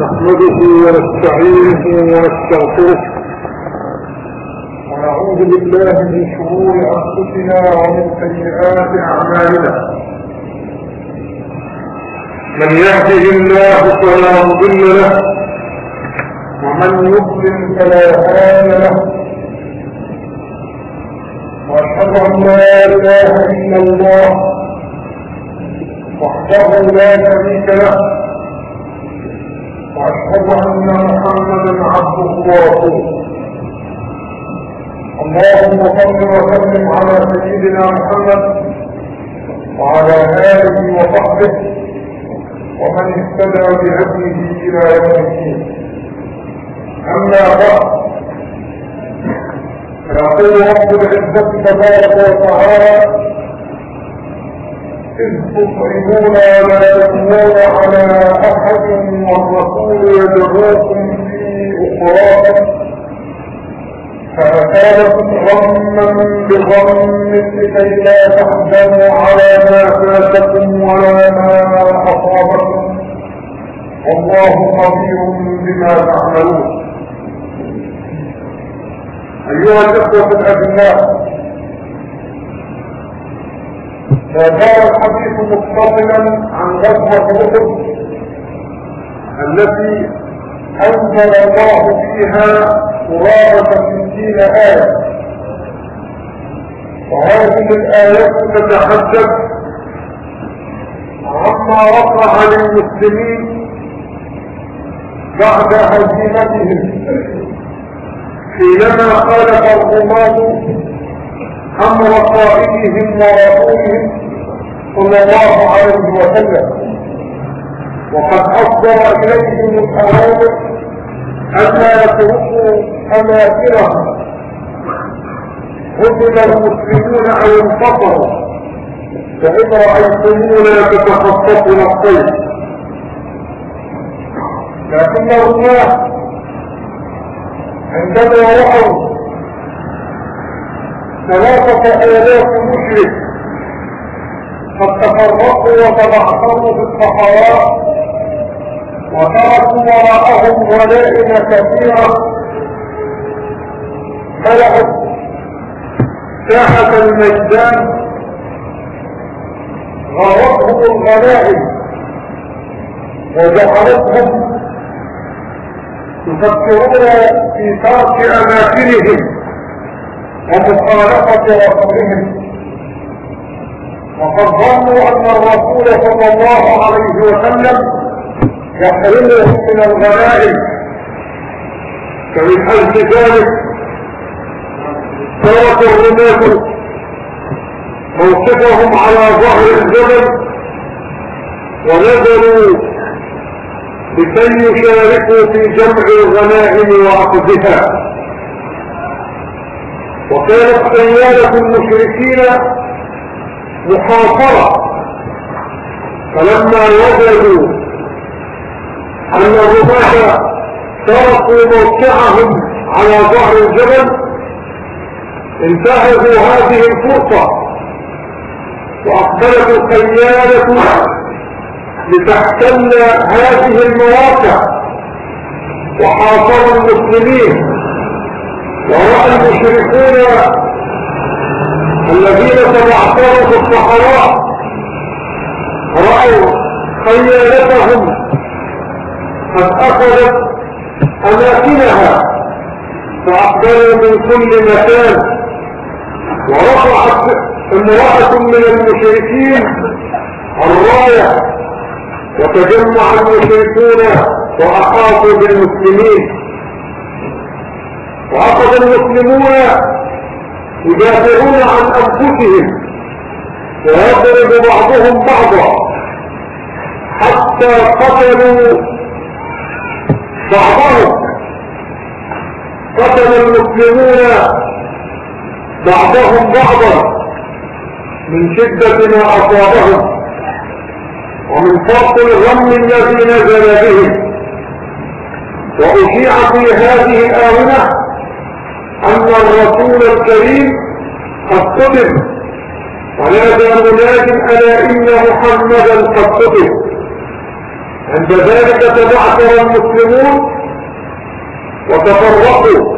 نحمده ونستعينه ونستغفره. ونعوذ بالله من شرور أنفسنا ومن سيئات أعمالنا. من يهده الله فلا مضل له ومن يضلل فلا هادي له. وأشهد أن لا إله إلا الله وحده لا شريك له. واشهد أن محمدا عبده ورسوله. اللهم صل وسلم على سيدنا محمد وعلى آله وصحبه ومن اهتدى بهديه إلى يوم الدين. أما بعد يقول رب العزة تبارك وتعالى إذ تصعدون ولا تأمون على أحد والرسول يدعوكم في أخراكم فأثابكم غما بغم لكي لا تحزنوا على ما فاتكم ولا ما أصابكم. والله خبير بما تعملون. أيها الإخوة الأبناء زال الحديث متصلا عن غزوة أحد. التي أنزل الله فيها قرابة ستين آية. وهذه الآيات تتحدث عما وقع للمسلمين بعد هزيمتهم. حينما خالف الرماة أمر قائدهم ورسولهم صلى الله عليه وسلم. وقد أصدر اليهم الاوامر الا يتركوا اماكنهم قتل المسلمون أو انتصروا. فإن رأيتمونا تتخطفنا الطيب لكن الله عندما رأوا ثلاثة آلاف مشرك قد تفرقوا وتبعثروا في الصحراء وتركوا وراءهم غنائم كثيرة ملأت ساحة الميدان غرتهم الغنائم وجعلتهم يفكرون في ترك أماكنهم ومخالفة رسولهم وقد ظنوا أن الرسول صلى الله عليه وسلم يحرمهم من الغنائم. فمن أجل ذلك ترك الرماة موقفهم على ظهر الجبل ونزلوا لكي يشاركوا في جمع الغنائم وعقدها وكانت سيالة المشركين محاصرة فلما وجدوا أن الرماة تركوا موقعهم على ظهر الجبل انتهزوا هذه الفرصة وأقبلت القيادة لتحتل هذه المواقع. وحاصروا المسلمين ورأى المشركون الذين تبعثروا في الصحراء رأوا خيالتهم قد أخذت أماكنها فأقبلوا من كل مكان ورفعت امرأة من المشركين الراية وتجمع المشركون وأحاطوا بالمسلمين وأخذ المسلمون يدافعون عن أنفسهم ويضرب بعضهم بعضا. حتى قتلوا بعضهم. قتل المسلمون بعضهم بعضا من شدة ما أصابهم ومن فرط الغم الذي نزل بهم وأشيع في هذه الآونة أن الرسول الكريم قد قتل ونادى مناد ألا إن محمدا قد قتل عند ذلك تبعثر المسلمون وتفرقوا.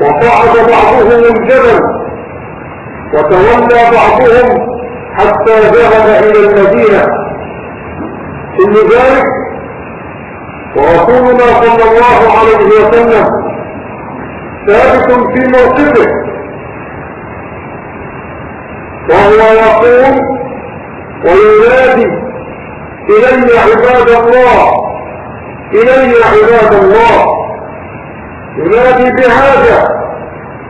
وصعد بعضهم الجبل. وتولى بعضهم حتى ذهب إلى المدينة. كل ذلك ورسولنا صلى الله عليه وسلم ثابت في موقفه. وهو يقول وينادي إلي عباد الله إلي عباد الله. ينادي بهذا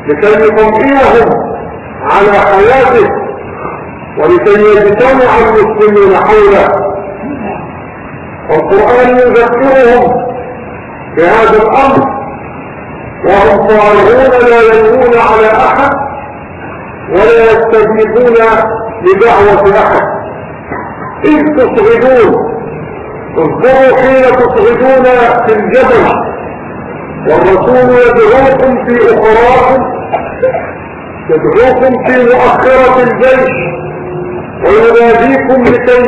لكي يطمئنهم على حياته ولكي يجتمع المسلمون حوله. والقرآن يذكرهم بهذا الأمر. وهم صالحون لا يلوون على أحد ولا يستجيبون لدعوة أحد. إذ تصعدون اذكروا حين تصعدون في الجبل والرسول يدعوكم في أخراكم يدعوكم في مؤخرة الجيش ويناديكم لكي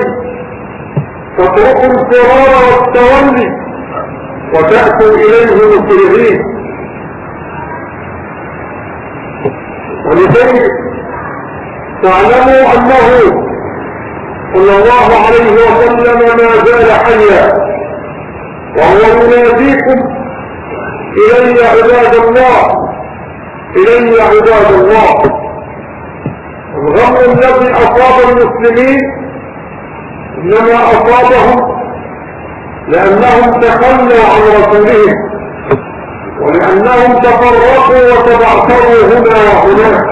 تتركوا الفرار والتولي وتأتوا إليه مسرعين ولكي تعلموا أنه صلى الله عليه وسلم ما زال حيا وهو يناديكم إلي عباد الله إلي عباد الله. الغم الذي أصاب المسلمين إنما أصابهم لأنهم تخلوا عن رسولهم. ولأنهم تفرقوا وتبعثروا هنا وهناك.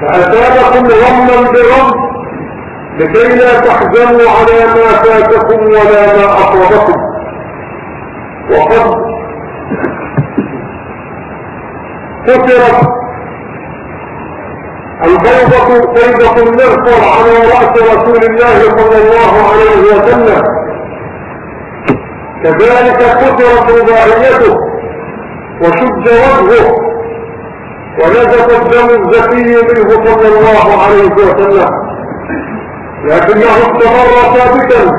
فأتابكم غما بغم لكي لا تحزنوا على ما فاتكم ولا ما أصابكم. وقد كسرت البيضة بيضة المغفر على رأس رسول الله صلى الله عليه وسلم. كذلك كسرت رباعيته وشد وجهه ونزف الدم الزكي منه صلى الله عليه وسلم. لكنه استمر ثابتا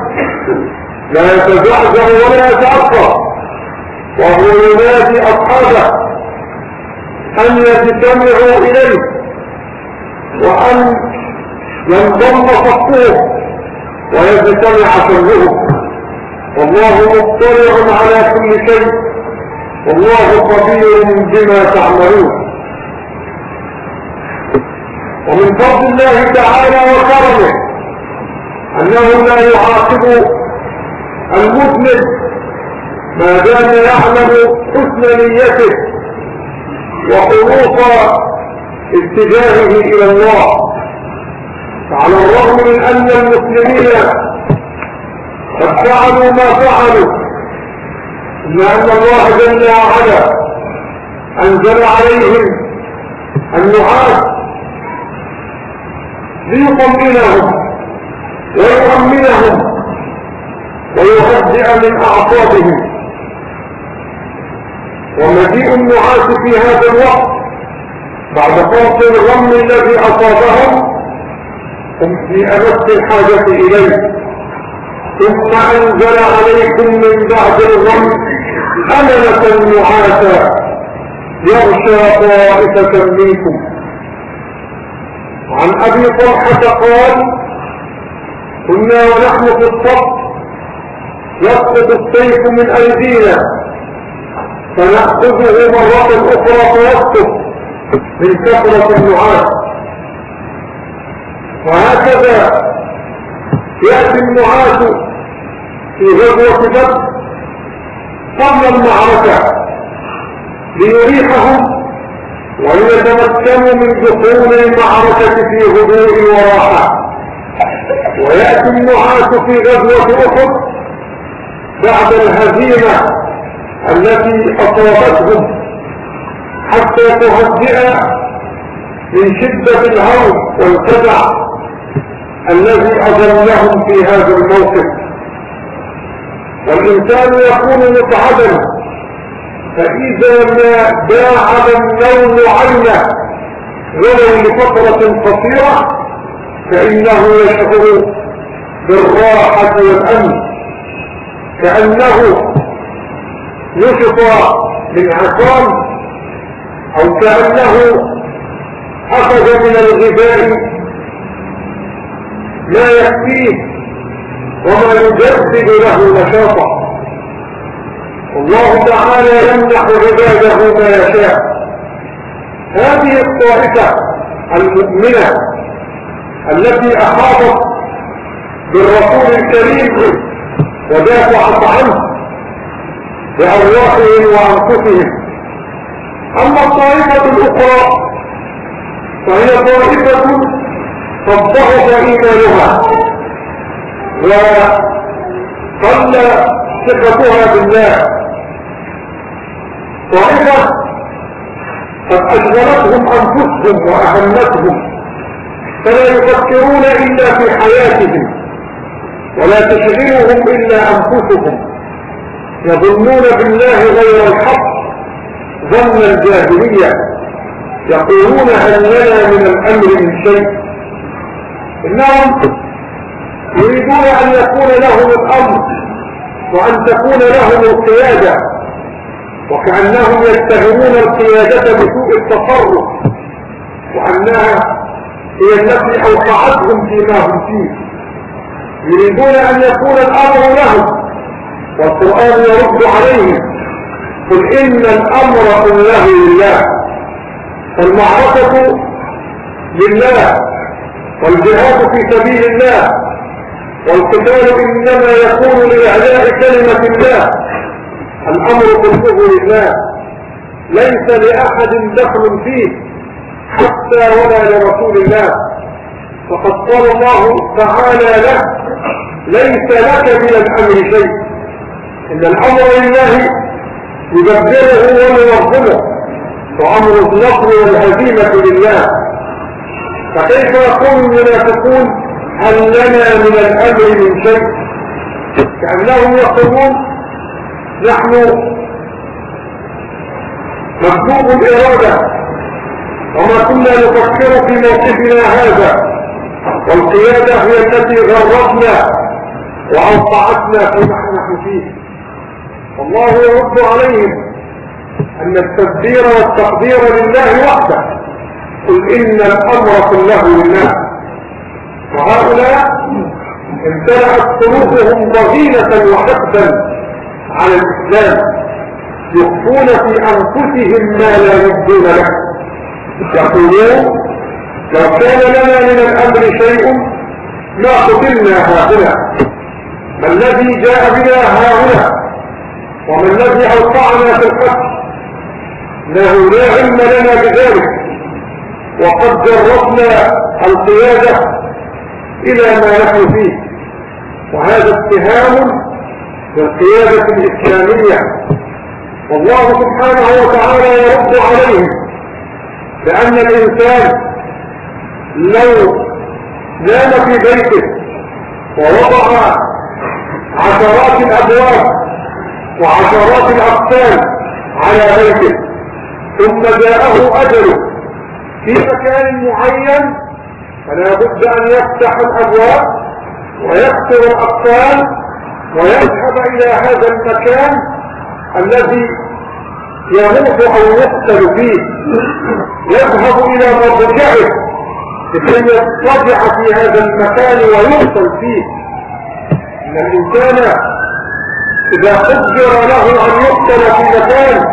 لا يتزعزع ولا يتأثر وهو ينادي أصحابه أن يجتمعوا إليه وأن ينضم صفوه ويجتمع كلهم والله مطلع على كل شيء. والله خبير بما تعملون. ومن فضل الله تعالى وكرمه أنه لا يعاقب المذنب ما دام يعلم حسن نيته وخلوص اتجاهه إلى الله. فعلى الرغم من أن المسلمين قد فعلوا ما فعلوا. إن الله جل وعلا أنزل عليهم النعاس ليطمئنهم ويؤمنهم ويهدئ من أعصابهم. ومجيء النعاس في هذا الوقت بعد فرط الغم الذي أصابهم هم في أمس الحاجة إليه. ثم أنزل عليكم من بعد الغم أمنة نعاسا يغشى طائفة منكم. عن أبي طلحة قال كنا ونحن في الصف يسقط السيف من أيدينا فنأخذه مرة أخرى فيسقط من كثرة النعاس وهكذا يأتي النعاس في غزوة بدر قبل المعركة ليريحهم وليتمكنوا من دخول المعركة في هدوء وراحة. ويأتي النعاس في غزوة أخر بعد الهزيمة التي أصابتهم حتى تهدئ من شدة الهول والفزع الذي أظلهم في هذا الموقف. والإنسان يكون متعبا فإذا ما باعد النوم عينه ولو لفترة قصيرة فإنه يشعر بالراحة والأمن. كأنه نشط من عصام أو كأنه أخذ من الغذاء ما يكفيه وما يجدد له نشاطا الله تعالى يمنح عباده ما يشاء. هذه الطائفة المؤمنة التي أحاطت بالرسول الكريم ودافعت عنه بأرواحهم وأنفسهم. أما الطائفة الأخرى فهي طائفة قد إيمانها. وقل ثقتها بالله. طائفة قد أشغلتهم أنفسهم وأهمتهم فلا يفكرون إلا في حياتهم ولا تشغلهم إلا أنفسهم. يظنون بالله غير الحق ظن الجاهلية يقولون هل لنا من الأمر من شيء؟ إنهم يريدون أن يكون لهم الأمر وأن تكون لهم القيادة وكأنهم يتهمون القيادة بسوء التصرف وأنها هي التي أوقعتهم فيما هم فيه. يريدون أن يكون الأمر لهم والقرآن يرد عليهم قل إن الأمر كله لله فالمعركة لله والجهاد في سبيل الله. والقتال إنما يكون لإعلاء كلمة الله. الأمر كله لله. ليس لأحد دخل فيه حتى ولا لرسول الله. فقد قال الله تعالى له ليس لك من الأمر شيء. إن الأمر لله يدبره وينظمه وأمر النصر والهزيمة لله. فكيف يقول المنافقون هل لنا من الأمر من شيء؟ كأنهم يقولون نحن مكتوب الإرادة وما كنا نفكر في موقفنا هذا والقيادة هي التي غرتنا وأوقعتنا فيما نحن فيه. والله يرد عليهم أن التدبير والتقدير لله وحده. قل إن الأمر كله لله. وهؤلاء امتلأت قلوبهم ضغينة وحقدا على الإسلام يخفون في أنفسهم ما لا يبدون له. يقولون لو كان لنا من الأمر شيء ما قتلنا هاهنا ما الذي جاء بنا هاهنا وما الذي أوقعنا في القتل؟ له لا علم لنا بذلك. وقد جربنا القيادة إلى ما نحن فيه. وهذا اتهام بالقيادة الإسلامية. والله سبحانه وتعالى يرد عليهم لأن الإنسان لو نام في بيته ووضع عشرات الأبواب وعشرات الأقسام على بيته ثم جاءه أجله في مكان معين فلا بد أن يفتح الأبواب ويكسر الأقسام ويذهب إلى هذا المكان الذي يموت أو يقتل فيه. يذهب إلى مرجعه لكي يضطجع في هذا المكان ويقتل فيه. إن الإنسان إذا قدر له أن يقتل في مكان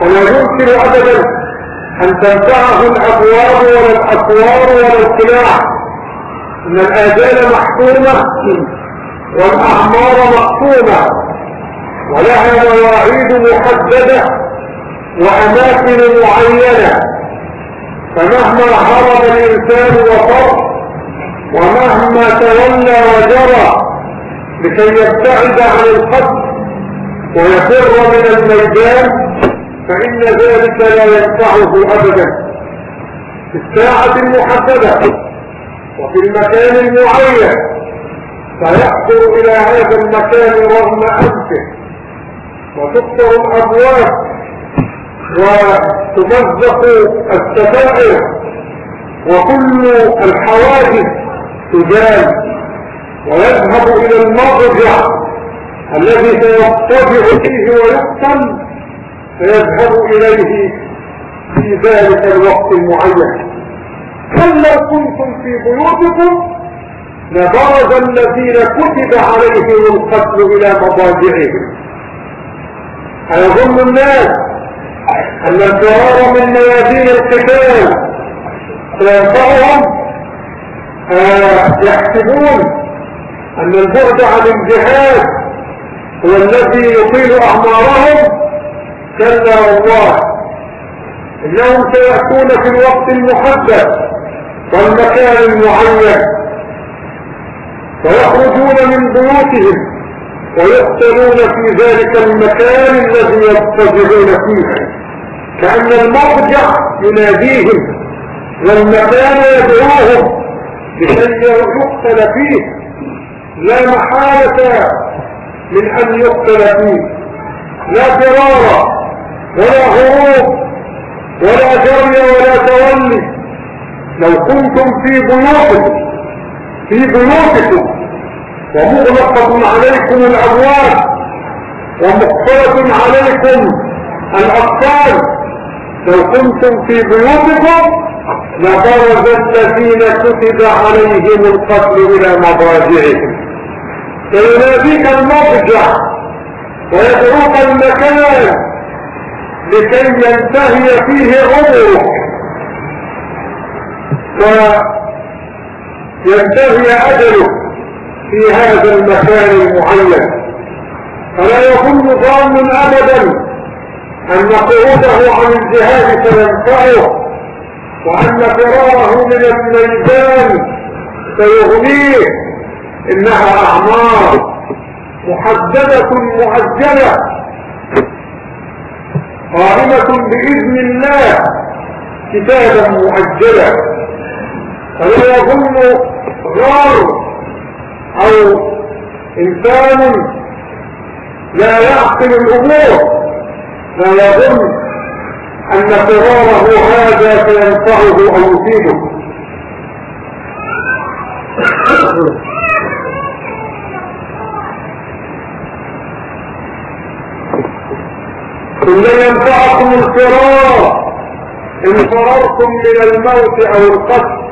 فلا يمكن أبدا أن تنفعه الأبواب ولا الأسوار ولا السلاح. إن الآجال محكومة والأعمار مقسومة ولها مواعيد محددة وأماكن معينة. فمهما هرب الإنسان وفر ومهما تولى وجرى لكي يبتعد عن القتل ويفر من الميدان فإن ذلك لا ينفعه أبدا في الساعة المحددة وفي المكان المعين فيحضر إلى هذا المكان رغم أنفه وتكسر الأبواب وتمزق الستائر وكل الحواجز تجال ويذهب إلى المضجع الذي سيضطجع فيه ويقتل فيذهب إليه في ذلك الوقت المعين. لو كنتم في بيوتكم لبرز الذين كتب عليهم القتل إلى مضاجعهم. أيظن الناس أن الفرار من ميادين القتال سينفعهم؟ آه، يحسبون أن البعد عن الجهاد هو الذي يطيل أعمارهم كلا والله. إنهم سيأتون في الوقت المحدد والمكان المعين. ويخرجون من بيوتهم ويقتلون في ذلك المكان الذي يضطجعون فيه. كأن المرجع يناديهم والمكان يدعوهم لكي يقتل فيه. لا محالة من أن يقتل فيه. لا فرار ولا هروب ولا جري ولا تولي. لو كنتم في بيوتكم في بيوتكم ومغلقة عليكم الأبواب ومقفلة عليكم الأطفال لو كنتم في بيوتكم لبرز الذين كتب عليهم القتل إلى مضاجعهم. فيناديك المضجع ويدعوك المكان لكي ينتهي فيه عمرك وينتهي أجلك في هذا المكان المعين. فلا يظن ظان أبدا أن قعوده عن الجهاد سينفعه وأن فراره من الميدان سيغنيه. إنها أعمار محددة مؤجلة قائمة بإذن الله كتابا مؤجلا. فلا يظن غار أو إنسان لا يعقل الأمور لا يظن أن فراره هذا سينفعه أو يفيده ثم ينفعكم الفرار. إن فررتم من الموت أو القتل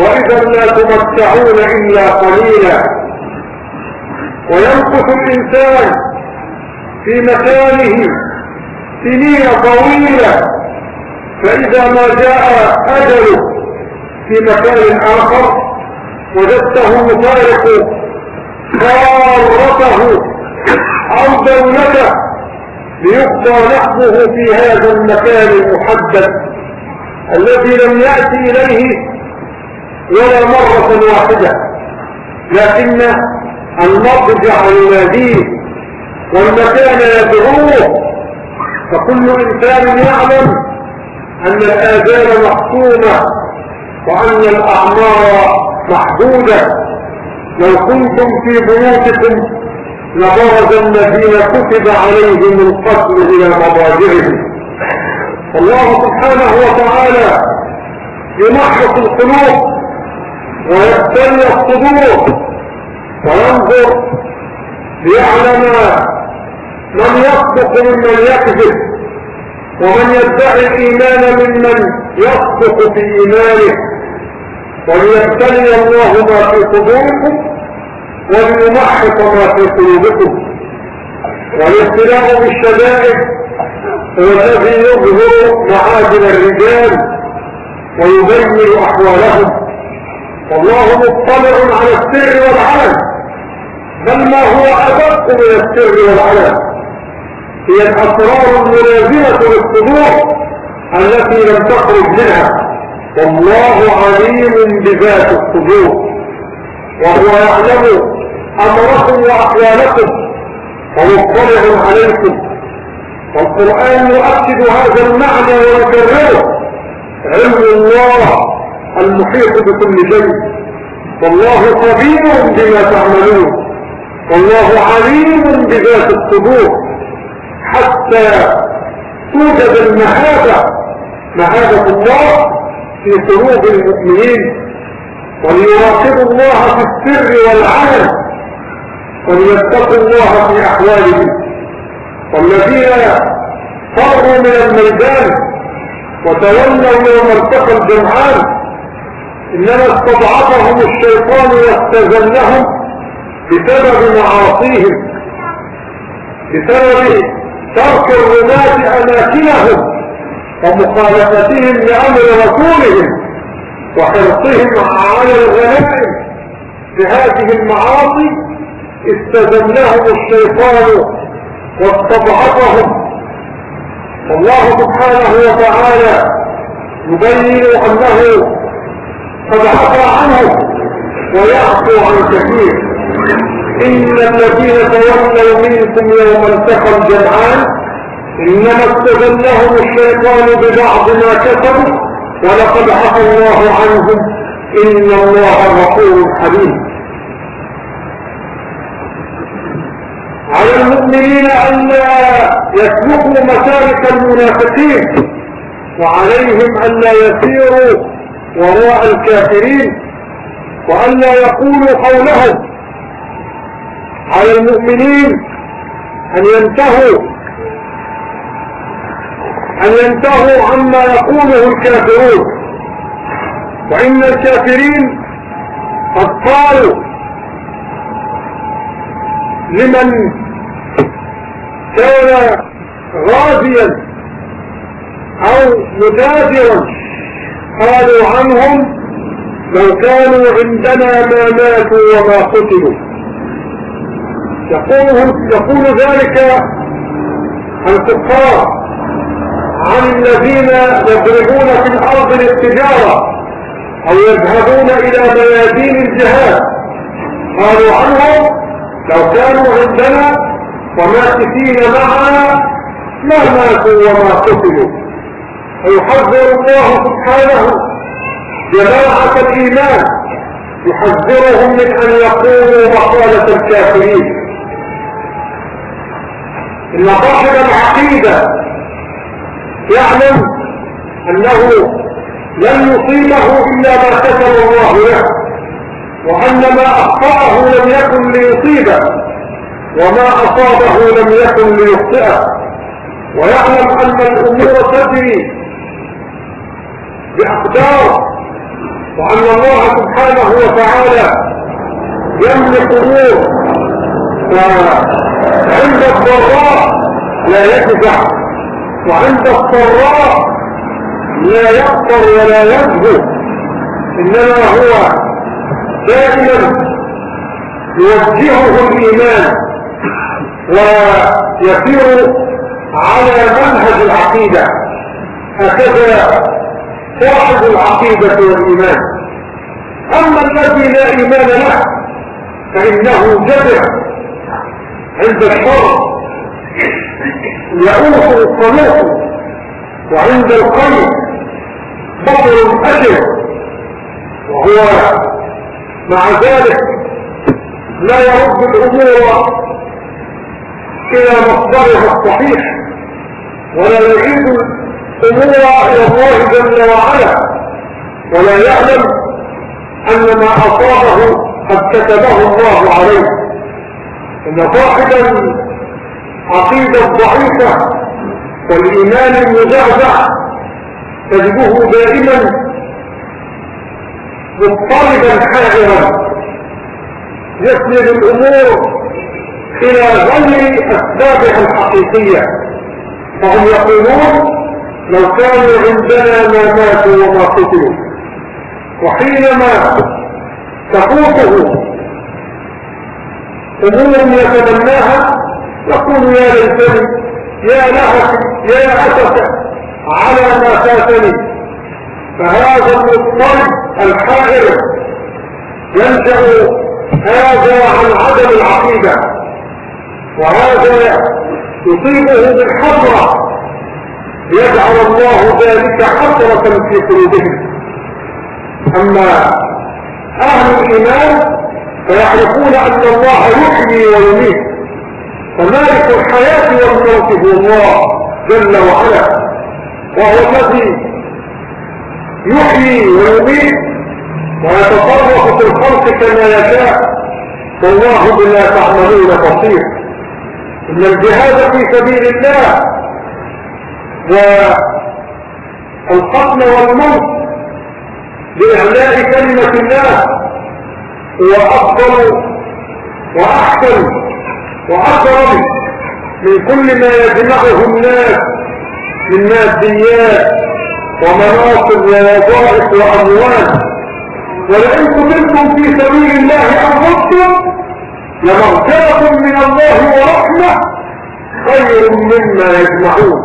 وإذا لا تمتعون إلا قليلا. ويمكث الإنسان في مكانه سنين طويلة. فإذا ما جاء أجله في مكان آخر وجدته يفارق قارته أو دولته ليقضى نحبه في هذا المكان المحدد الذي لم يأتي إليه ولا مرة واحدة. لكن المضجع يناديه والمكان يدعوه. فكل إنسان يعلم أن الآجال محكومة وأن الأعمار محدودة. لو كنتم في بيوتكم لبرز الذين كتب عليهم القتل إلى مضاجعهم. الله سبحانه وتعالى يمحص القلوب ويبتلي الصدور وينظر ليعلم من يصدق ممن يكذب ومن يدعي الإيمان ممن يصدق في إيمانه. وليبتلي الله ما في صدوركم وليمحق ما في قلوبكم. والابتلاء بالشدائد هو الذي يظهر معادن الرجال ويبين أحوالهم. والله مطلع على السر والعلن. بل ما هو أدق من السر والعلن. هي الأسرار الملازمة للصدور التي لم تخرج منها. والله عليم بذات الصدور. وهو يعلم أمركم وأحوالكم ومطلع عليكم. والقرآن يؤكد هذا المعنى ويكرره علم الله المحيط بكل شيء. والله خبير بما تعملون. والله عليم بذات الصدور. حتى توجد المهابة مهابة الله في قلوب المؤمنين. وليراقبوا الله في السر والعلن وليتقوا الله في أحوالهم. والذين فروا من الميدان وتولوا يوم التقى الجمعان إنما استضعفهم الشيطان واستزلهم بسبب معاصيهم بسبب ترك الرماة أماكنهم ومخالفتهم لأمر رسولهم وحرصهم على الغنائم بهذه المعاصي استذلهم الشيطان واستضعفهم. والله سبحانه وتعالى يبين أنه قد عفى عنه ويعفو عن كثير. إن الذين تولوا منكم يوم التقى الجمعان إنما استذلهم الشيطان ببعض ما كسبوا ولقد عفى الله عنهم. إن الله غفور حليم. على المؤمنين أن لا يسلكوا مسالك المنافقين وعليهم أن لا يسيروا وراء الكافرين وأن لا يقولوا قولهم على المؤمنين أن ينتهوا أن ينتهوا عما يقوله الكافرون. وإن الكافرين قد قالوا لمن كان غازيا أو متاجرا قالوا عنهم لو كانوا عندنا ما ماتوا وما قتلوا. يقول, يقول ذلك الكفار عن الذين يضربون في الأرض للتجارة أو يذهبون إلى ميادين الجهاد. قالوا عنهم لو كانوا عندنا وماكثين معنا ما ماتوا وما قتلوا. فيحذر الله سبحانه جماعة الإيمان. يحذرهم من أن يقولوا مقالة الكافرين. إن صاحب العقيدة يعلم أنه لن يصيبه إلا ما كتب الله له. وأن ما أخطأه لم يكن ليصيبه وما أصابه لم يكن ليخطئه. ويعلم أن الأمور تجري بأقدار وأن الله سبحانه وتعالى يملك أمور فعند الضراء لا يجزع وعند الضراء لا يقطر ولا يذهب إنما هو دائما يوجهه الإيمان ويسير على منهج العقيدة. هكذا صاحب العقيدة والإيمان. أما الذي لا إيمان له فإنه جدع عند الشر يعوق الصلاة وعند القلب بطر أجر وهو مع ذلك لا يرد الأمور إلى مصدرها الصحيح ولا يعيد الأمور إلى الله جل وعلا ولا يعلم أن ما أصابه قد كتبه الله عليه. إن صاحبا عقيدة ضعيفة والإيمان المزعزع تجده دائما مضطربا حائرا يسند الأمور إلى غير أسبابها الحقيقية. فهم يقولون لو كانوا عندنا ما ماتوا وما قتلوا وحينما تفوته أمور يتبناها يقول يا ليتني يا لهف يا أسف على ما فاتني. فهذا المضطرب الحائر. ينشأ هذا عن عدم العقيدة. وهذا يصيبه بالحضرة يجعل الله ذلك حضرة في قلوبهم. أما أهل الإيمان فيعرفون أن الله يحيي ويميت. فمالك الحياة والموت هو الله جل وعلا. وهو الذي يحيي ويميت ويتصرف في الخلق كما يشاء. والله بما تعملون بصير. إن الجهاد في سبيل الله والقتل والموت لإعلاء كلمة الله هو أفضل وأحسن وأكرم من كل ما يجمعه الناس من ماديات ومناصب ووظائف وأموال ولئن قتلتم في سبيل الله أنفسكم لمغفرة من الله ورحمة خير مما يجمعون.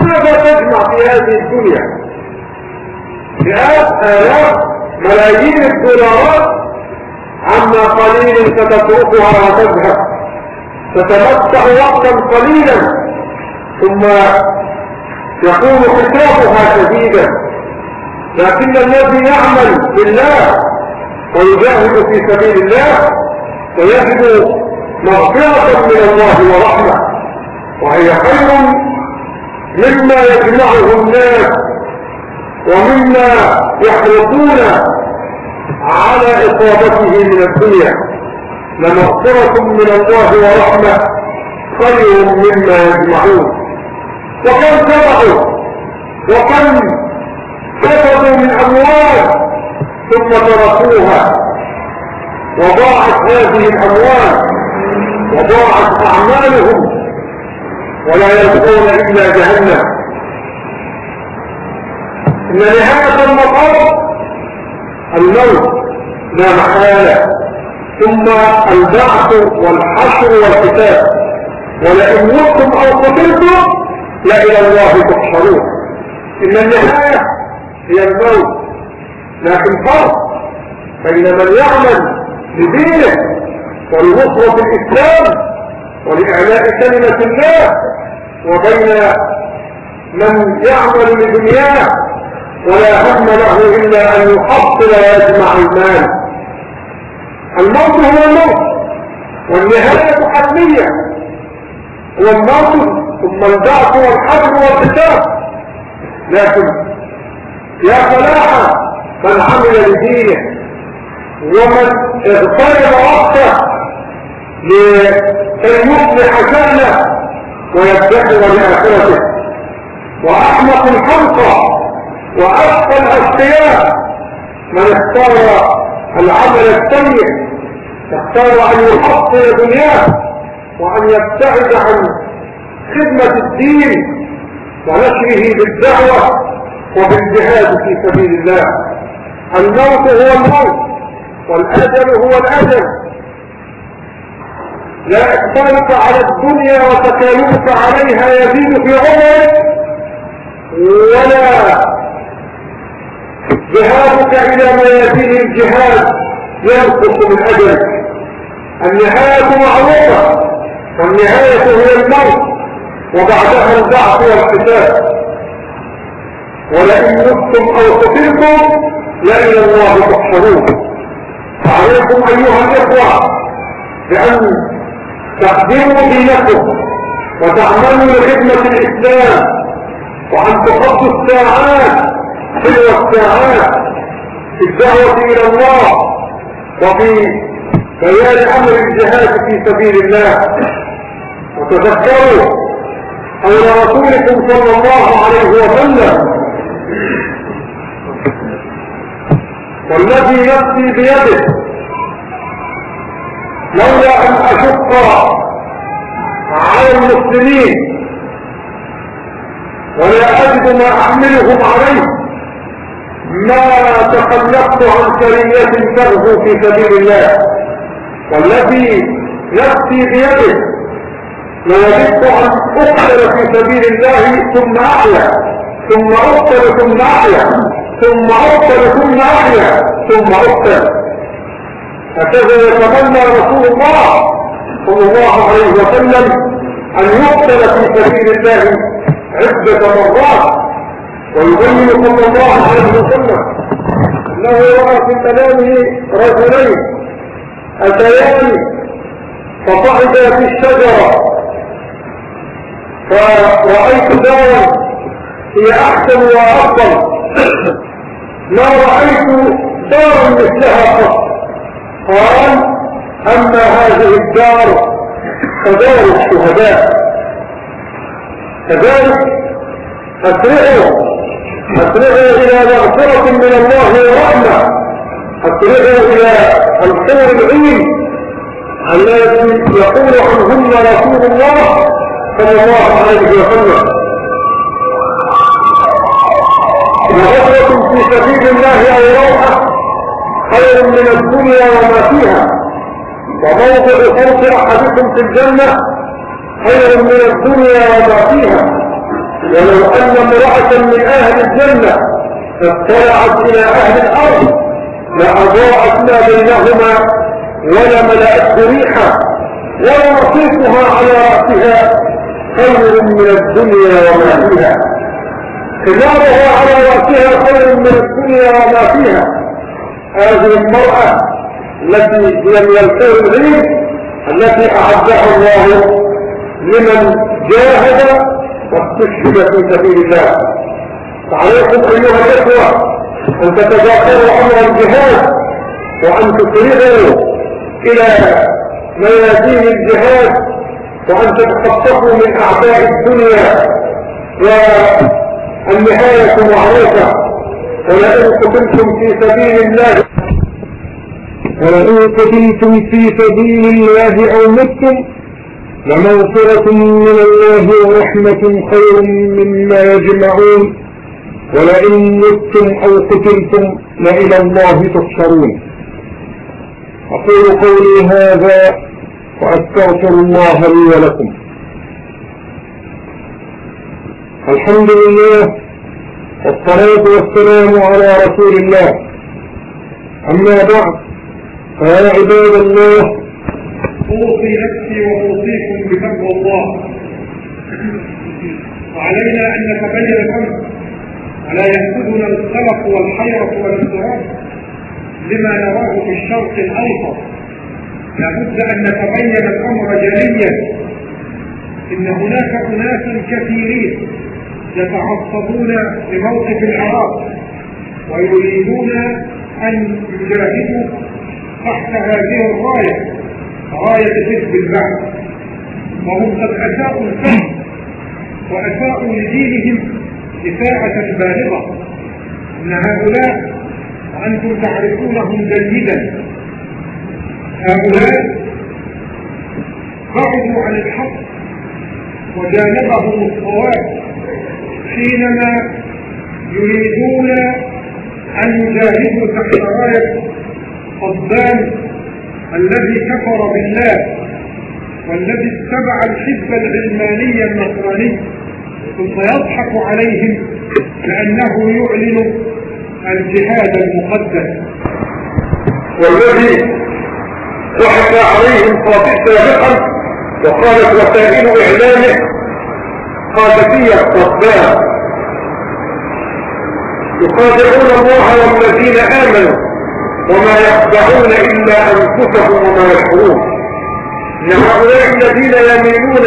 ماذا تجمع في هذه الدنيا؟ مئات آلاف ملايين الدولارات عما قليل ستتركها وتذهب. تتمتع وقتا قليلا ثم يكون حسابها شديدا. لكن الذي يعمل لله ويجاهد في سبيل الله سيجد مغفرة من الله ورحمة. وهي خير مما يجمعه الناس ومما يحرصون على إصابته من الدنيا. لمغفرة من الله ورحمة خير مما يجمعون. وكم سبقوا وكم كسبوا من أموال ثم تركوها. وضاعت هذه الأموال وضاعت أعمالهم ولا يلقون إلا جهنم. إن نهاية المطار الموت لا محالة. ثم البعث والحشر والكتاب ولئن متم أو قتلتم لإلى الله تحشرون. إن النهاية هي الموت. لكن فرق بين من يعمل لدينه ولنصرة الإسلام ولإعلاء كلمة الله وبين من يعمل لدنياه ولا هم له إلا أن يحصل ويجمع المال. الموت هو الموت. والنهاية حتمية. هو الموت ثم البعث والحجر والقتال لكن يا فلاحا من عمل لدينه ومن اغترب وقته لكي يصلح شأنه ويدخر لآخرته. وأحمق الحمقى وأشقى الأشقياء. من اختار العمل السيء اختار أن يحصل دنياه وأن يبتعد عن خدمة الدين ونشره بالدعوة وبالجهاد في سبيل الله. الموت هو الموت والأجل هو الأجل. لا إقبالك على الدنيا وتكالبك عليها يزيد في عمرك ولا ذهابك إلى ميادين الجهاد ينقص من أجلك. النهاية معروفة والنهاية هي الموت. وبعدها البعث والحساب ولئن متم أو قتلتم لإلى الله تحشرون. فعليكم أيها الإخوة بأن تقدموا دينكم وتعملوا لخدمة الإسلام وأن تقضوا الساعات حلوة الساعات في الدعوة إلى الله وفي بيان أمر الجهاد في سبيل الله. وتذكروا أن رسولكم صلى الله عليه وسلم. والذي يأتي بيده. لولا أن أشق على المسلمين. ولا أجد ما أحملهم عليه. ما تخلقت عن سرية تغزو في سبيل الله. والذي نفسي بيده. لوجدت أن أقتل في سبيل الله ثم أحيا ثم أقتل ثم أحيا ثم أقتل ثم أحيا ثم أقتل. هكذا يتمنى رسول الله صلى الله عليه وسلم أن يقتل في سبيل الله عدة مرات. ويبين صلى الله عليه وسلم أنه رأى في منامه رجلين أتيان فصعدا في الشجرة. فرأيت دارا هي أحسن وأفضل. ما رأيت دارا مثلها قط. قال أما هذه الدار فدار الشهداء. كذلك أسرعوا أسرعوا إلى مغفرة من الله ورحمة. أسرعوا إلى الحور العين. التي يقول عنهن رسول الله صلى الله عليه وسلم. وغفرة في سبيل الله أو روحة خير من الدنيا وما فيها. وموضع صوت أحدكم في الجنة خير من الدنيا وما فيها. ولو أن امرأة من أهل الجنة اطلعت إلى أهل الأرض لأضاءت ما بينهما ولملأته ريحا ولرصيفها على رأسها. خير من الدنيا وما فيها. خلالها على رأسها خير من الدنيا وما فيها. هذه المرأة التي هي من الغيب التي أعدها الله لمن جاهد واستشهد في سبيل الله. فعليكم أيها الإخوة أن تتذاكروا أمر الجهاد وأن تسرعوا إلى ميادين الجهاد وأن تتخطفوا من أعداء الدنيا والنهاية معروفة. ولئن قتلتم في سبيل الله ولئن قتلتم في سبيل الله أو متم لمغفرة من الله ورحمة خير مما يجمعون. ولئن متم أو قتلتم لإلى الله تحشرون. أقول قولي هذا وأستغفر الله لي ولكم. الحمد لله والصلاة والسلام على رسول الله. أما بعد فيا عباد الله أوصي نفسي وأوصيكم بتقوى الله. وعلينا أن نتبين الأمر. ولا يأخذنا الخلق والحيرة والاضطراب لما نراه في الشرق الأوسط. لابد أن نتبين الأمر جليا. إن هناك أناس كثيرين يتعصبون لموقف العراق ويريدون أن يجاهدوا تحت هذه الراية راية حزب البعث وهم قد أساءوا الفهم وأساءوا لدينهم إساءة بالغة. إن هؤلاء وأنتم تعرفونهم جيدا. هؤلاء بعدوا عن الحق وجانبهم الصواب حينما يريدون أن يجاهدوا تحت راية صدام الذي كفر بالله والذي اتبع الحزب العلماني النصراني ثم يضحك عليهم لأنه يعلن الجهاد المقدس. والذي ضحك عليهم سابقا وقالت وسائل إعلامه قادسية الصدام يخادعون الله والذين آمنوا وما يخدعون إلا أنفسهم وما يشعرون. إن هؤلاء الذين يميلون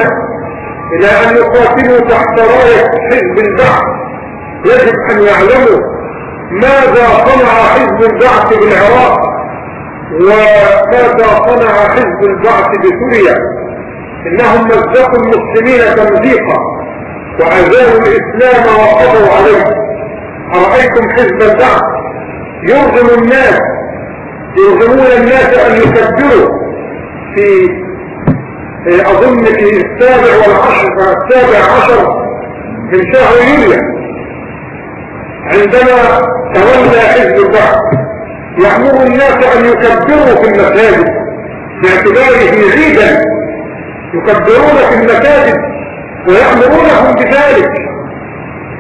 إلى أن يقاتلوا تحت راية حزب البعث يجب أن يعلموا ماذا صنع حزب البعث بالعراق وماذا صنع حزب البعث بسوريا؟ إنهم مزقوا المسلمين تمزيقا وعزاوا الإسلام وقضوا عليه. أرأيتم حزب البعث؟ يرغم الناس يرغمون الناس أن يكبروا في أظن في السابع والعشر السابع عشر من شهر يوليو. عندما تولى حزب البعث يأمر الناس أن يكبروا في المساجد. باعتباره عيدا يكبرون في المساجد ويأمرونهم بذلك.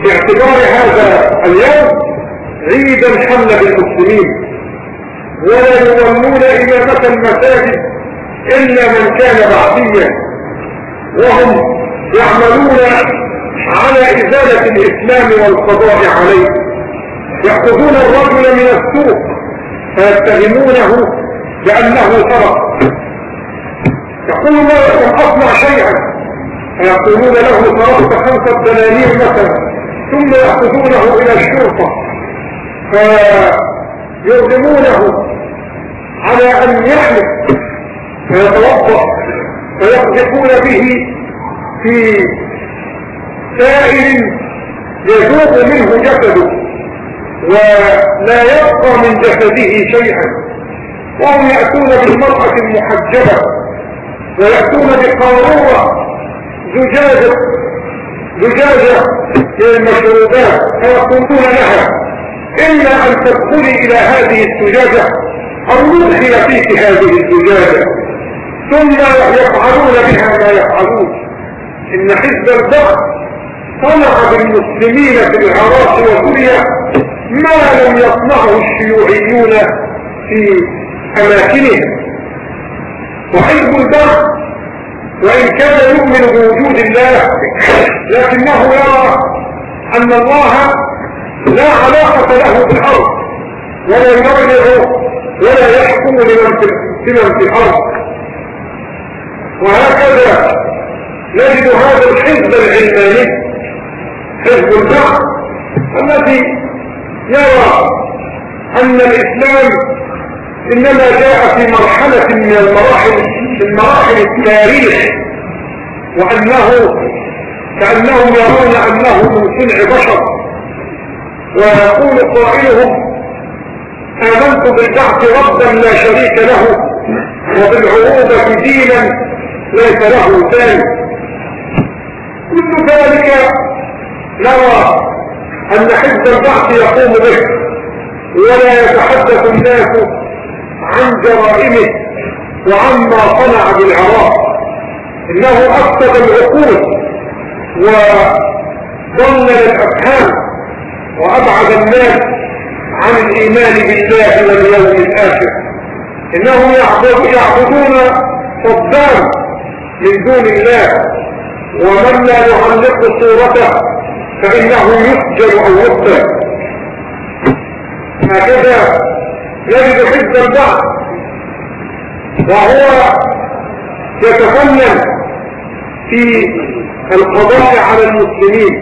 باعتبار هذا اليوم عيدا حل بالمسلمين. ولا يولون إمامة المساجد إلا من كان بعثيا وهم يعملون على إزالة الإسلام والقضاء عليه. يأخذون الرجل من السوق. فيتهمونه بأنه سرق يقول لا لم أصنع شيئا. فيقولون له سرقت خمسة دنانير مثلا. ثم يأخذونه إلى الشرطة. يرغمونه على أن يحلف. فيتوضا ويقذفون به في سائل يذوب منه جسده. ولا يبقى من جسده شيئا. وهم يأتون بالمرأة المحجبة ويأتون بقارورة زجاجة زجاجة للمشروبات فيقولون لها إلا أن تدخلي إلى هذه الزجاجة أو ندخل فيك هذه الزجاجة. ثم يفعلون بها ما يفعلون. إن حزب البحر صنع بالمسلمين في العراق وسوريا ما لم يصنعه الشيوعيون في أماكنهم. وحزب البحر وإن كان يؤمن بوجود الله لكنه يرى أن الله لا علاقة له بالأرض ولا يرجع ولا يحكم لمن في الأرض. وهكذا نجد هذا الحزب العلماني حزب البحر الذي يرى أن الإسلام إنما جاء في مرحلة من المراحل من مراحل التاريخ وأنه كأنهم يرون أنه من صنع بشر. ويقول قائلهم آمنت بالبعث ربا لا شريك له وبالعروبة دينا ليس له ثاني. كل ذلك نرى أن حزب البعث يقوم به ولا يتحدث الناس عن جرائمه وعما صنع بالعراق. إنه أفسد العقول وضلل الأفهام وأبعد الناس عن الإيمان بالله واليوم الآخر. إنهم يعبدون صدام من دون الله ومن لا يعلق صورته فإنه يسجن أو يقتل. هكذا يجد حزب البعض وهو يتفنن في القضاء على المسلمين.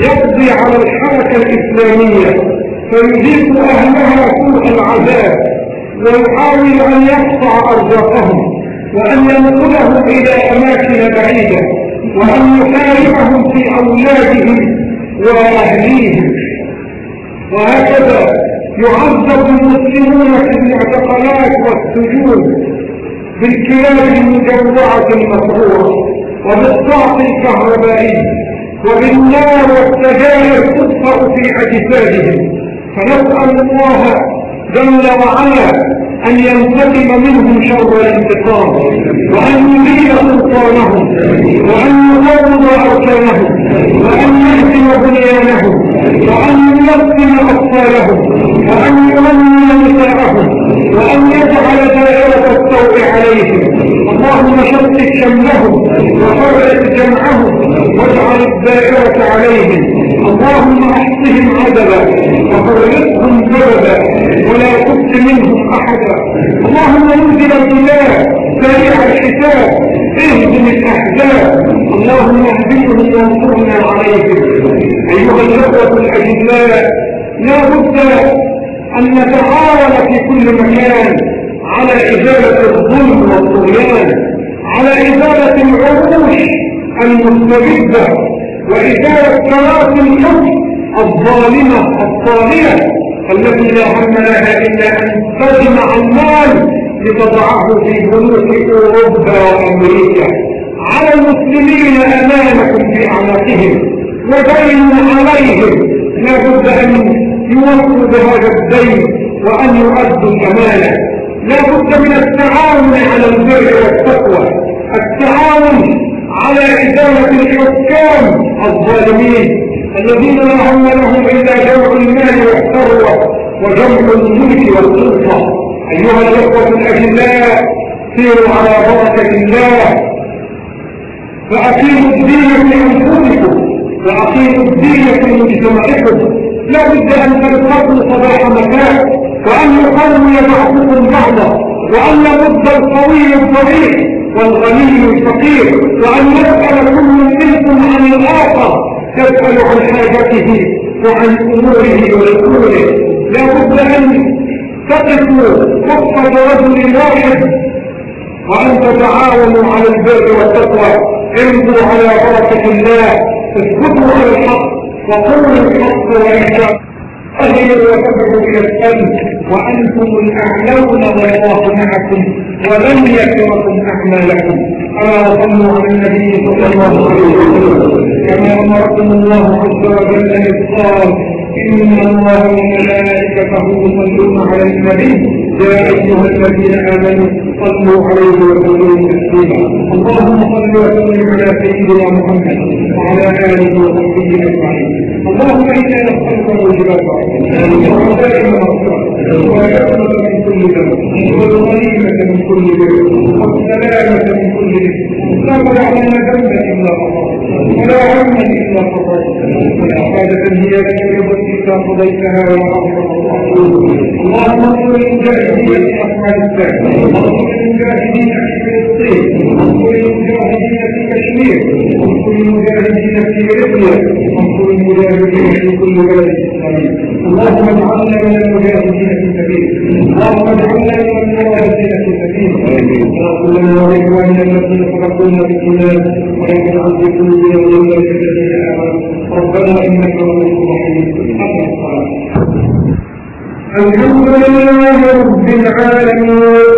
يقضي على الحركة الإسلامية. فيجيب أهلها سوء العذاب. ويحاول أن يقطع أرزاقهم. وأن ينقلهم إلى أماكن بعيدة. وأن يحاربهم في أولادهم. وأهليهم وهكذا يعذب المسلمون في الاعتقالات والسجون بالكلاب المجوعة المسرورة وبالضعف الكهربائي وبالنار والسجاير تطفأ في أجسادهم فنسأل الله جل وعلا أن ينتقم منهم شر الانتقام وأن يزيل سلطانهم وأن يغضب أركانهم وأن يهدم بنيانهم وأن يلقن أطفالهم وأن يمني نساءهم وأن يجعل دائرة السوء عليهم. اللهم شتت شملهم وفرق جمعهم واجعل الدائرة عليهم. اللهم احصهم عددا وفرقهم جبدا ولا تبت منهم أحدا. اللهم أنزل البلاد سريع الحساب اهدم الأحزاب. اللهم اهدهم وانصرنا عليهم. أيها الإخوة الاجلاء لا بد أن نتعاون في كل مكان على إزالة الظلم والطغيان على إزالة العروش المستبدة وازاله كراسي الحكم الظالمة الطاغيه التي لا هم لها إلا أن تجمع المال لتضعه في بنوك أوروبا وأمريكا. على المسلمين أمانة في أعناقهم ودين عليهم لا بد أن يوفوا بهذا الدين وأن يؤدوا الأمانة. لا بد من التعاون على البر والتقوى. التعاون على إدارة الحكام الظالمين الذين لا هم لهم إلا جمع المال والثروة وجمع الملك والسلطة أيها الإخوة الأجلاء سيروا على بركة الله. فأقيموا الدين في أنفسكم وأقيموا الدين في مجتمعكم. لا بد أن تلتقوا صباح مساء وأن يقوي بعضكم بعضا وأن يمد القوي الضعيف. والغني الفقير وأن يسأل كل منكم عن الآخر تسأل عن حاجته وعن أموره وشؤونه لا بد أن تقفوا خطة رجل واحد وأن تتعاونوا على البر والتقوى. امضوا على بركة الله اسكتوا على الحق وقولوا الحق وإن أهلوا وتبعوا إلى القلب وأنتم الأعلون والله معكم ولن يكركم أعمالكم. ألا صلوا على النبي صلى الله عليه وسلم. كما أمركم الله عز وجل قال إن الله وملائكته يصلون على النبي يا أيها الذين آمنوا صلوا عليه وسلموا تسليما. اللهم صل وسلم على سيدنا محمد وعلى آله وصحبه أجمعين. اللهم إنا نسألك موجبات وعزائم المغفرة والعصمة من كل ذنب. والغنيمة من كل بر والسلامة من كل إثم لا يعلم ذنبا إلا الله ولا عما إلا قضاء ولا حاجة هي لك برضك قضيتها اللهم انصر المجاهدين في افغانستان انصر المجاهدين في فلسطين انصر المجاهدين في كشمير انصر المجاهدين في ليبيا انصر المجاهدين في كل بلد اسلامي اللهم اجعلنا من المجاهدين في سبيلك اللهم اجعلنا من المجاهدين في سبيلك واغفر لنا ولاخواننا الذين سبقونا بالايمان ولا تجعل في قلوبنا غلا للذين امنوا ربنا انك رؤوف رحيم الحمد لله رب العالمين.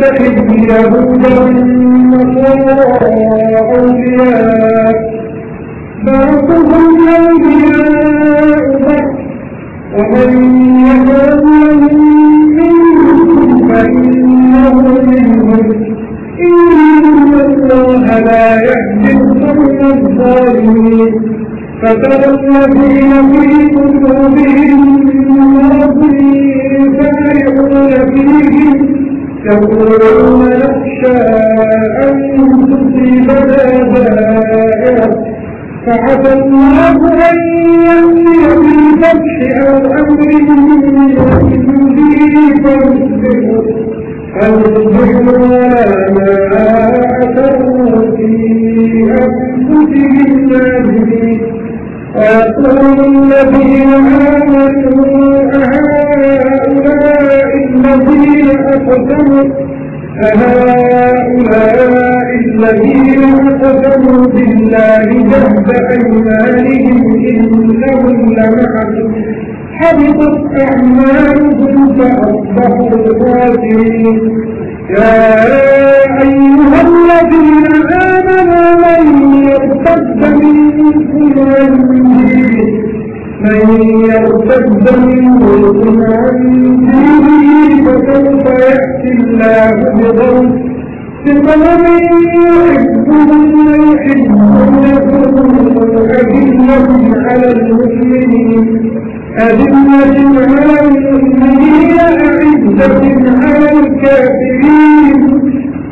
لا تتخذوا يهودا ونصارى أولياء بعضهم أولياء بعض ومن يتولهم منكم فإنه منهم. إن الله لا يهدي القوم الظالمين. فترى الذين في قلوبهم مرض يسارعون فيهم. يقولون نخشى أن تصيبنا دائرة. فعسى الله أن يأتي بالفتح أو أمر يهديه فيصبحوا فيصبحوا على ما أسروا في أنفسهم نادمين. ويقول الذين آمنوا أهؤلاء الذين أقسموا أهؤلاء الذين أقسموا بالله جهد أيمانهم إنهم لمعكم حبطت أعمالهم فأصبحوا خاسرين. يا أيها الذين آمنوا من يرتد منكم عن من يرتد عن فسوف يأتي الله على المسلمين أذلة على أعزة على الكافرين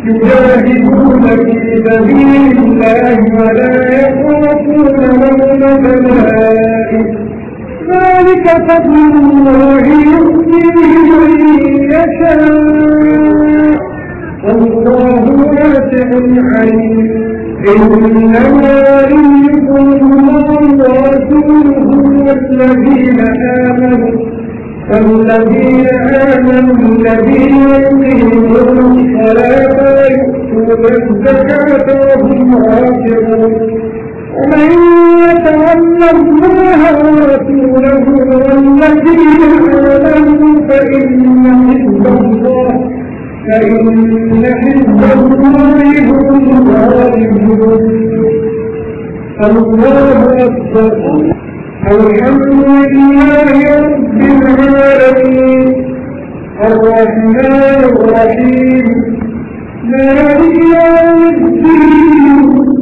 يجاهدون في سبيل الله ولا يخافون لومة ذلك فضل الله يؤتيه من يشاء والله واسع عليم إنما وليكم الله ورسوله والذين آمنوا والذين آمنوا الذين يقيمون الصلاة ويؤتون الزكاة وهم راجعون ومن يتولى الله ورسوله والذين آمنوا فإن حزب الله فإن حزب الله هم الغالبون. الله أكبر. الحمد لله رب العالمين. الرحمن الرحيم. مالك يوم الدين.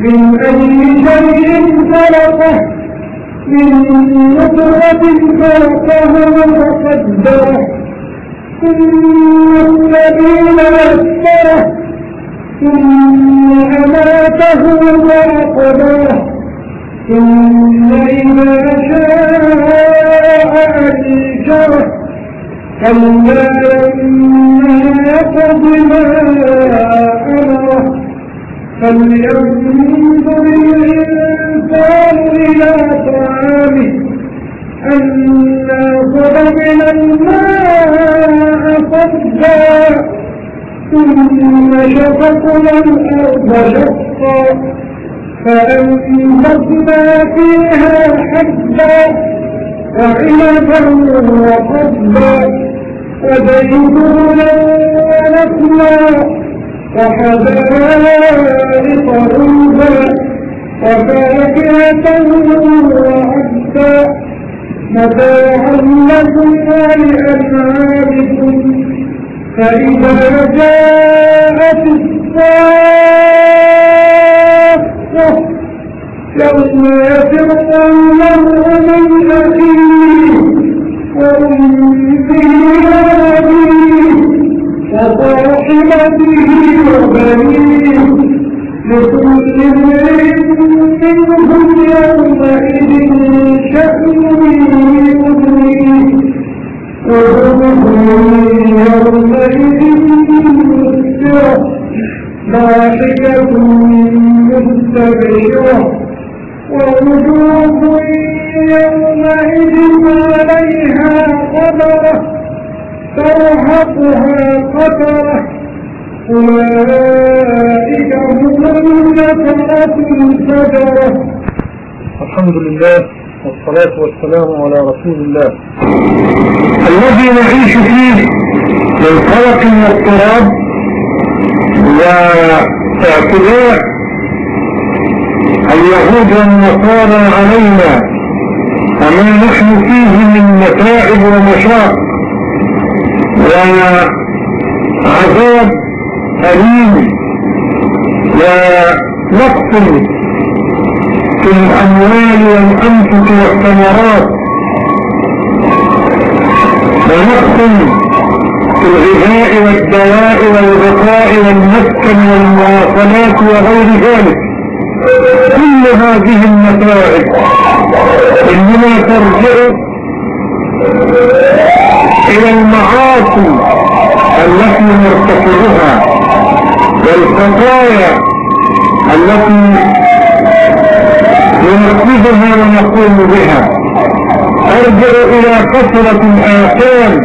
من أي شيء خلقه من نطرة خلقه وقدره. ثم السبيل يسره ثم أماته وأقبره ثم إذا شاء أنشره كلا لما يقض ما أمره. فلينظر الإنسان إلى طعامه أنا صرمنا الماء صبا ثم شفقنا الأرض شقا فأنبتنا فيها حبا وعنبا وقبا وزيتونا ونخلا وحدائق غلبا وفاكهة وعبا متاعا لكم ولأنعامكم فإذا جاءت الصاخة يوم يفر المرء من أخيه وأمه وأبيه وصاحبته وبنيه لكل امرئ منهم يومئذ شأن والسلام على رسول الله. الذي نعيش فيه من خلق واضطراب واعتداء اليهود والنصارى علينا وما نحن فيه من متاعب ومشاق وعذاب أليم ونقص في الأموال والأنفس والثمرات. ونقص في الغذاء والدواء والبقاء والمسكن والمواصلات وغير ذلك. كل هذه المتاعب إنما ترجع إلى المعاصي التي نرتكبها والخطايا التي ننفذها ونقوم بها. أرجع إلى كثرة الاثام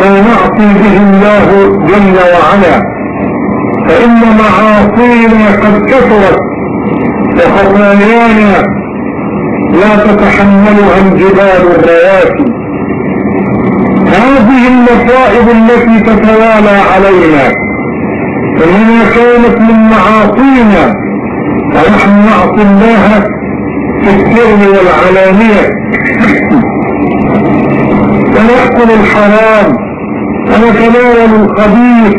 وما نعصي به الله جل وعلا. فإن معاصينا قد كثرت. وخطايانا لا تتحملها الجبال الرواسي هذه المصائب التي تتوالى علينا. انما كانت من معاصينا؟ ونحن نعصي الله في السر والعلانية. ونأكل الحرام ونتناول الخبيث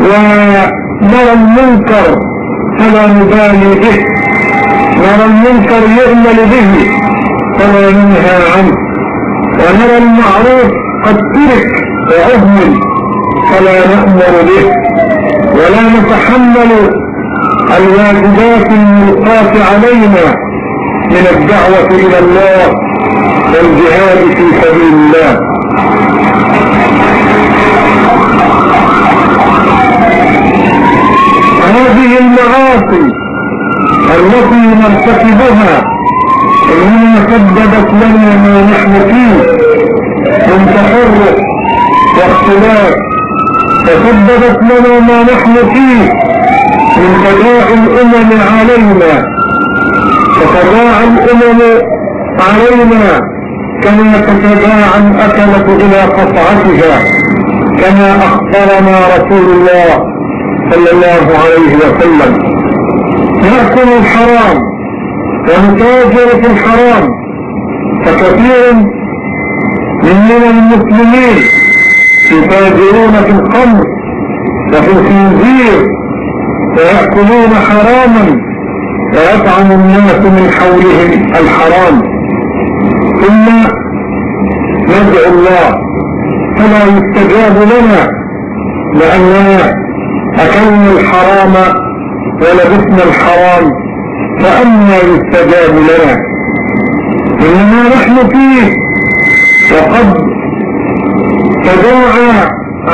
ونرى المنكر فلا نبالي به. نرى المنكر يعمل به فلا ننهى عنه. ونرى المعروف قد ترك وأهمل فلا نأمر به. ولا نتحمل الواجبات الملقاة علينا من الدعوة إلى الله والجهاد في سبيل الله. هذه المعاصي التي نرتكبها انما سببت لنا ما نحن فيه من تفرق واختلاف فسببت لنا ما نحن فيه من قضاء الأمم علينا فقضاء الأمم علينا كما تتباعى الأكلة إلى قطعتها كما أخبرنا رسول الله صلى الله عليه وسلم. نأكل الحرام ونتاجر في الحرام فكثير من المسلمين يتاجرون في الخمر وفي الخنزير ويأكلون حراما ويطعم الناس من حولهم الحرام. ثم ندعو الله فلا يستجاب لنا لأننا أكلنا الحرام ولبسنا الحرام فأنا يستجاب لنا. إنما نحن فيه وقد تداعى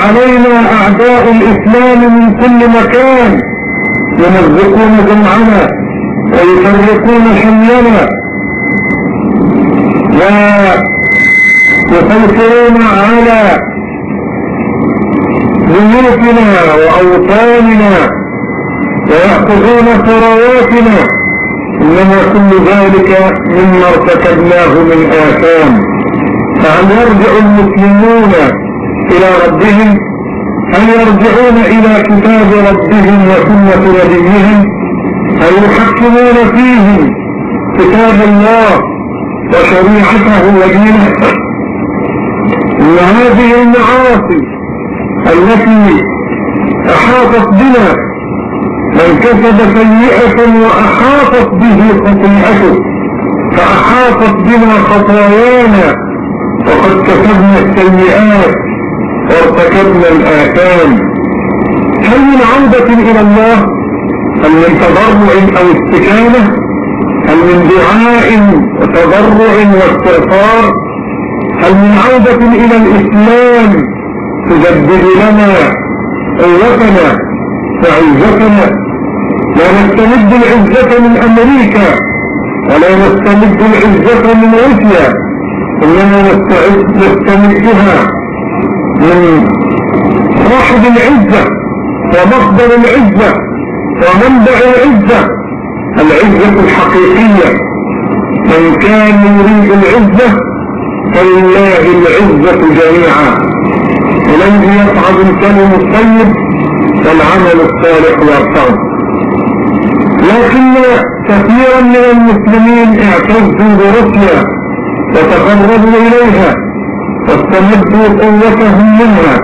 علينا أعداء الإسلام من كل مكان. يمزقون جمعنا ويفرقون شملنا ويسيطرون على بيوتنا وأوطاننا ويأخذون ثرواتنا. إنما كل ذلك مما ارتكبناه من آثام. فهل يرجع المسلمون إلى ربهم؟ هل يرجعون إلى كتاب ربهم وسنة نبيهم هل يحكمون فيهم كتاب الله وشريعته ودينه. إن هذه المعاصي التي أحاطت بنا من كسب سيئة وأحاطت به خطيئته فأحاطت بنا خطايانا وقد كسبنا السيئات. وارتكبنا الآثام. هل من عودة إلى الله؟ هل من تضرع أو استكانة؟ هل من دعاء وتضرع واستغفار؟ هل من عودة إلى الإسلام؟ تجدد لنا قوتنا وعزتنا لا نستمد العزة من أمريكا ولا نستمد العزة من روسيا. إنما نستمدها من صاحب العزة ومصدر العزة ومنبع العزة. العزة الحقيقية. من كان يريد العزة فلله العزة جميعا. إليه يصعد الكلم الطيب والعمل الصالح يرفعه. لكن كثيرا من المسلمين اعتزوا بروسيا وتقربوا إليها. واستمدوا قوتهم منها.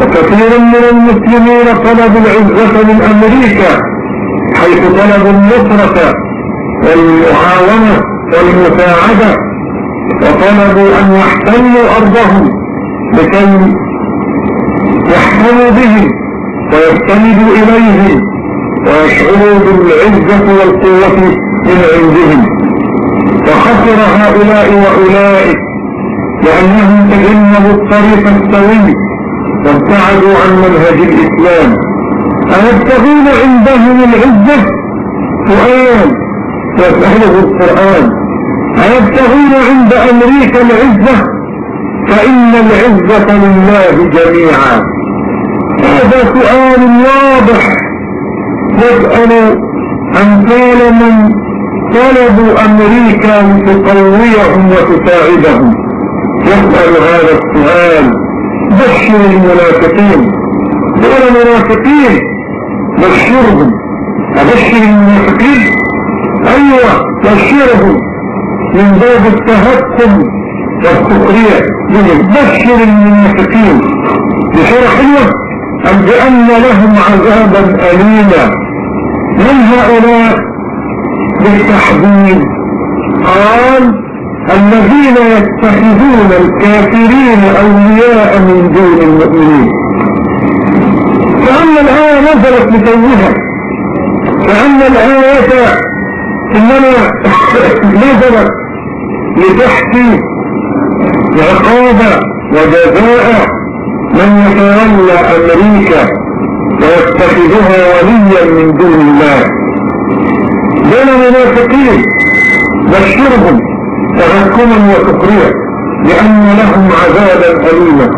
وكثير من المسلمين طلبوا العزة من أمريكا حيث طلبوا النصرة والمعاونة والمساعدة وطلبوا أن يحتلوا أرضهم لكي يحكموا بهم ويستندوا إليهم ويشعروا بالعزة والقوة من عندهم. وخسر هؤلاء وأولئك لأنهم تجنبوا الطريق السوي وابتعدوا عن منهج الإسلام. أيبتغون عندهم العزة؟ سؤال. يسأله القرآن. أيبتغون عند أمريكا العزة؟ فإن العزة لله جميعا. هذا سؤال واضح. يسأل أمثال من طلبوا أمريكا لتقويهم وتساعدهم. يسأل هذا السؤال. بشر المنافقين. دول المنافقين بشرهم. أبشر المنافقين؟ أيوة بشرهم. من باب التهكم والسخرية بهم بشر المنافقين. بشرة حلوة؟ أم بأن لهم عذابا أليما؟ من هؤلاء؟ بالتحديد قال الذين يتخذون الكافرين أولياء من دون المؤمنين. كأن الآية نزلت لتوها كأن الآية إنما نزلت لتحكي عقاب وجزاء من يتولى أمريكا ويتخذها وليا من دون الله. دون منافقين بشرهم تهكما وسخريا لأن لهم عذابا أليما.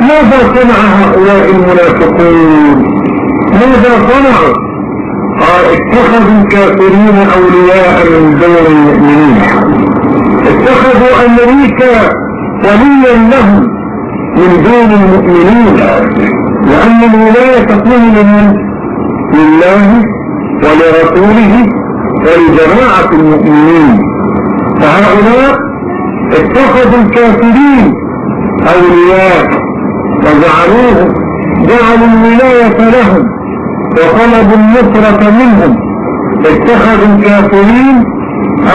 ماذا صنع هؤلاء المنافقون؟ ماذا صنعوا اتخذوا الكافرين أولياء من دون المؤمنين. اتخذوا أمريكا وليا لهم من دون المؤمنين. لأن الولاية تكون لمن؟ لله ولرسوله ولجماعة المؤمنين. فهؤلاء اتخذوا الكافرين أولياء وجعلوهم جعلوا الولاية لهم وطلبوا النصرة منهم. اتخذوا الكافرين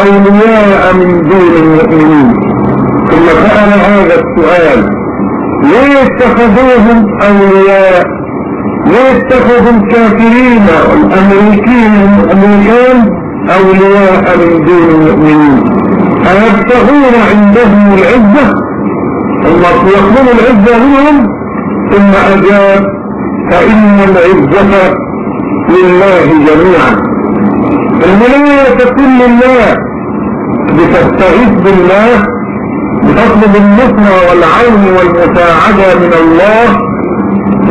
أولياء من دون المؤمنين. ثم سأل هذا السؤال ليه اتخذوهم أولياء؟ ليه اتخذوا الكافرين والامريكين الامريكان أولياء من دون المؤمنين؟ ايبتغون عندهم العزة. ثم يطلبوا العزة منهم ثم أجاب فإن العزة لله جميعا. الولاية تكون لله بتستعيذ بالله بتطلب النصرة والعون والمساعدة من الله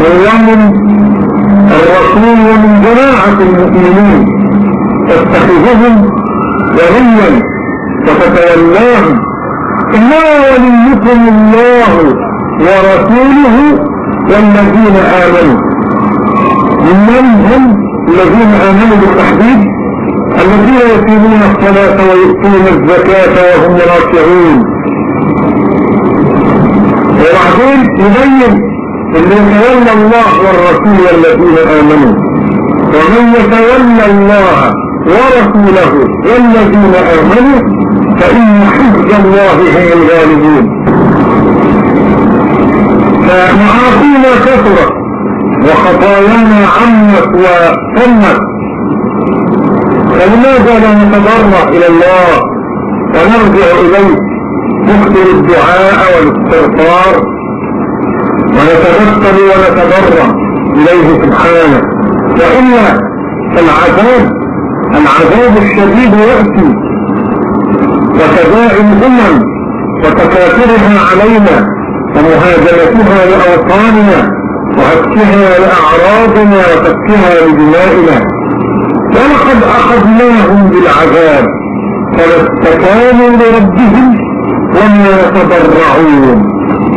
ومن الرسول ومن جماعة المؤمنين. تتخذهم وليا. وتتولاهم إنما وليكم الله ورسوله والذين آمنوا. من هم الذين آمنوا بالتحديد؟ الذين يقيمون الصلاة ويؤتون الزكاة وهم راكعون. وبعدين يبين إن يتولى الله والرسول والذين آمنوا. ومن يتولى الله ورسوله والذين آمنوا فإن حزب الله هم الغالبون. فمعاصينا كثرت وخطايانا عمت وتمت فلماذا لا نتضرع إلى الله؟ ونرجع إليه نكثر الدعاء والاستغفار. ونتبتل ونتضرع إليه سبحانه. والا العذاب العذاب الشديد يأتي. وتداعي الامم وتكاثرها علينا ومهاجمتها لأوطاننا وهتكها لأعراضنا وتكها لدمائنا. ولقد أخذناهم بالعذاب فما استكانوا لربهم وما يتضرعون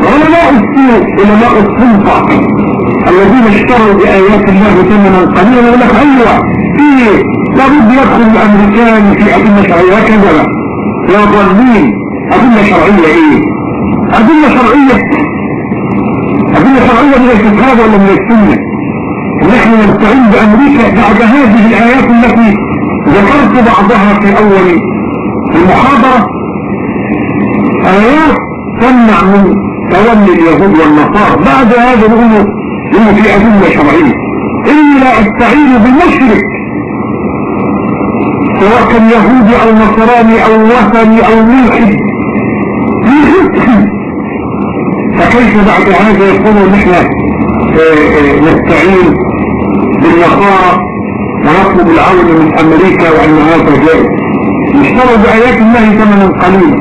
علماء السوء علماء السلطة الذين اشتروا بآيات الله ثمنا قليلا يقول لك أيوة. في لابد يدخل الأمريكان في أدلة شرعية كذا. يا ضالين أدلة شرعية إيه؟ أدلة شرعية. أدلة شرعية من الكتاب ولا من السنة؟ نحن نستعين بأمريكا بعد هذه الآيات التي ذكرت بعضها في أول المحاضرة. آيات تمنع من تولي اليهود والنصارى. بعد هذا نقول إنه في أدلة شرعية. إني لا أستعين بالمشرك. سواء كان يهودي أو نصراني أو وثني أو ملحد. فكيف بعد هذا يكون نحن نستعين بالنصارى ونطلب العون من أمريكا وأن هذا جائز يشتروا بآيات الله ثمنا قليلا.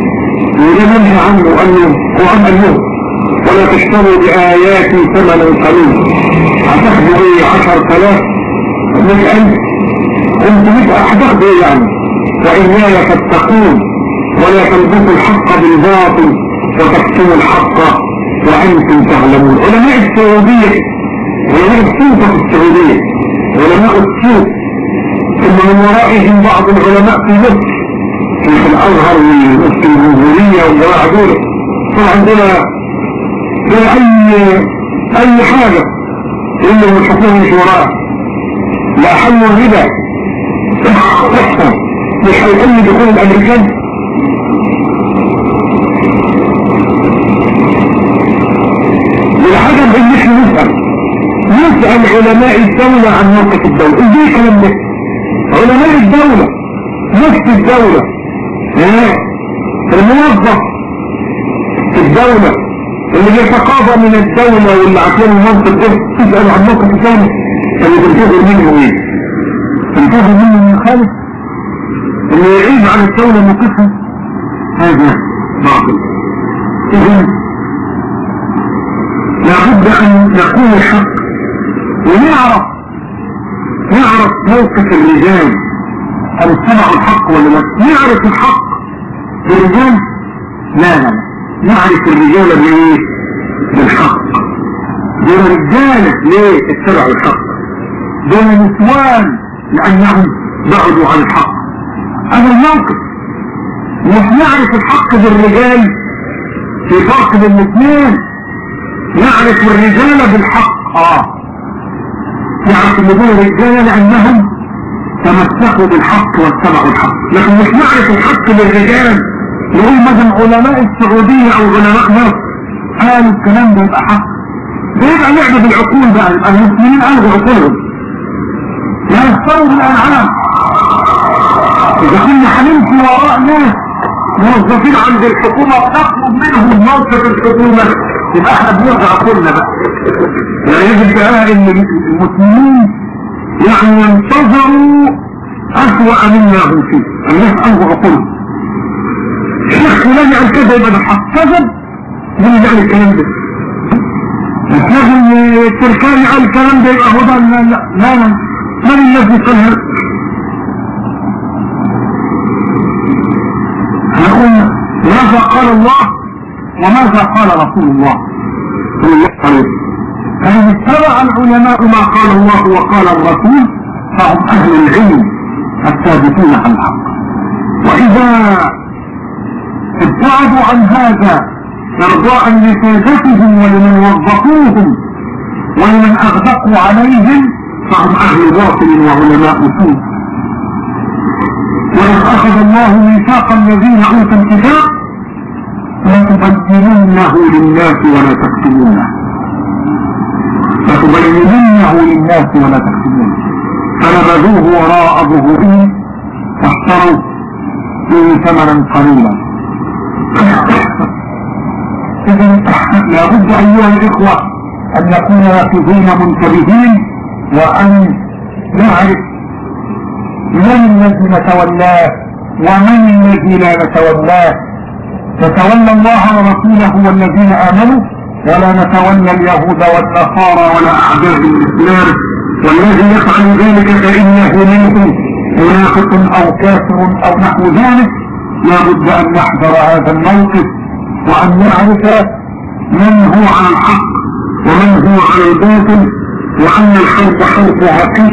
منهي عنه أنه قران اليوم ولا تشتروا بآياتي ثمنا قليلا. هتاخدوا إيه عشر ثلاث من الف انت هتاخدوا إيه يعني وإياي فاتقون ولا تلبسوا الحق بالباطل وتكتموا الحق وأنتم تعلمون. علماء السعودية علماء السلطة في السعودية علماء السوق ثم من ورائهم بعض العلماء في مصر شيخ الأزهر ومفتي الجمهورية والجماعة دول. طبعا دول في أي أي حاجة إلا هتلاقي مش وراء لا حل الربا مش هيقل دخول الأمريكان والعجب ان إحنا نسأل نسأل علماء الدولة عن موقف الدولة إزاي كلام ده علماء الدولة نفس الدولة الموظف في الدولة اللي بيتقاضى من الدولة واللي عشان المنطق إيه تسأل عن موقف ثاني اللي بنتظر منه إيه بنتظر منه اللي يعيب عن الدولة موقفها هذا باطل. إذن لابد أن نكون الحق ونعرف نعرف موقف الرجال. هل اتبعوا الحق ولا لا؟ نعرف الحق. بالرجال لا لا نعرف الرجال بايه بالحق. دول رجالة ليه اتبعوا الحق؟ دول نسوان لأنهم بعدوا عن الحق. هذا الموقف. مش نعرف الحق بالرجال في فرق بين الاثنين. نعرف الرجال بالحق. آه. نعرف ان دول رجاله لانهم تمسكوا بالحق واتبعوا الحق. لكن مش نعرف الحق بالرجال. نقول مثلا علماء السعودية أو علماء مصر قالوا الكلام ده يبقى حق. ده يبقى لعبة بالعقول بقى. يبقى المسلمين الغوا عقولهم لا يختاروا بالانعام اذا كنا هنمشي وراء ناس موظفين عند الحكومة ونطلب منهم موقف الحكومة يبقى إحنا بنرجع عقولنا بقى يعني يجب بقى ان المسلمين يعني ينتظروا اسوأ مما هم فيه الناس الغوا عقولهم الشيخ فلان قال كذا يبقى مين اللي قال الكلام ده؟ الشيخ التركاني قال الكلام ده يبقى هو ده لا لا لا من الذي قال هذا؟ نقول ماذا قال الله وماذا قال رسول الله؟ صلى الله عليه وسلم فإن اتبع العلماء ما قال الله وقال الرسول فهم أهل العلم الثابتون عن الحق. وإذا ابتعدوا عن هذا إرضاء لسادتهم ولمن وظفوهم ولمن أغدقوا عليهم فهم أهل باطل وعلماء سوء. وإذ أخذ الله ميثاق الذين أوتوا الكتاب لتبيننه للناس ولا تكتمونه لتبيننه للناس ولا تكتمونه فنبذوه وراء ظهورهم واشتروا فيه ثمنا قليلا. إذن لابد أيها الإخوة أن نكون يقظين منتبهين وأن نعرف من الذي نتولاه ومن الذي لا نتولاه. نتولى الله ورسوله والذين آمنوا ولا نتولى اليهود والنصارى ولا أعداء الإسلام. والذي يفعل ذلك فإنه منه منافق أو كافر أو نحو ذلك لا بد أن نحذر هذا الموقف وأن نعرف من هو على الحق ومن هو على الباطل وأن الحق حرف عقيد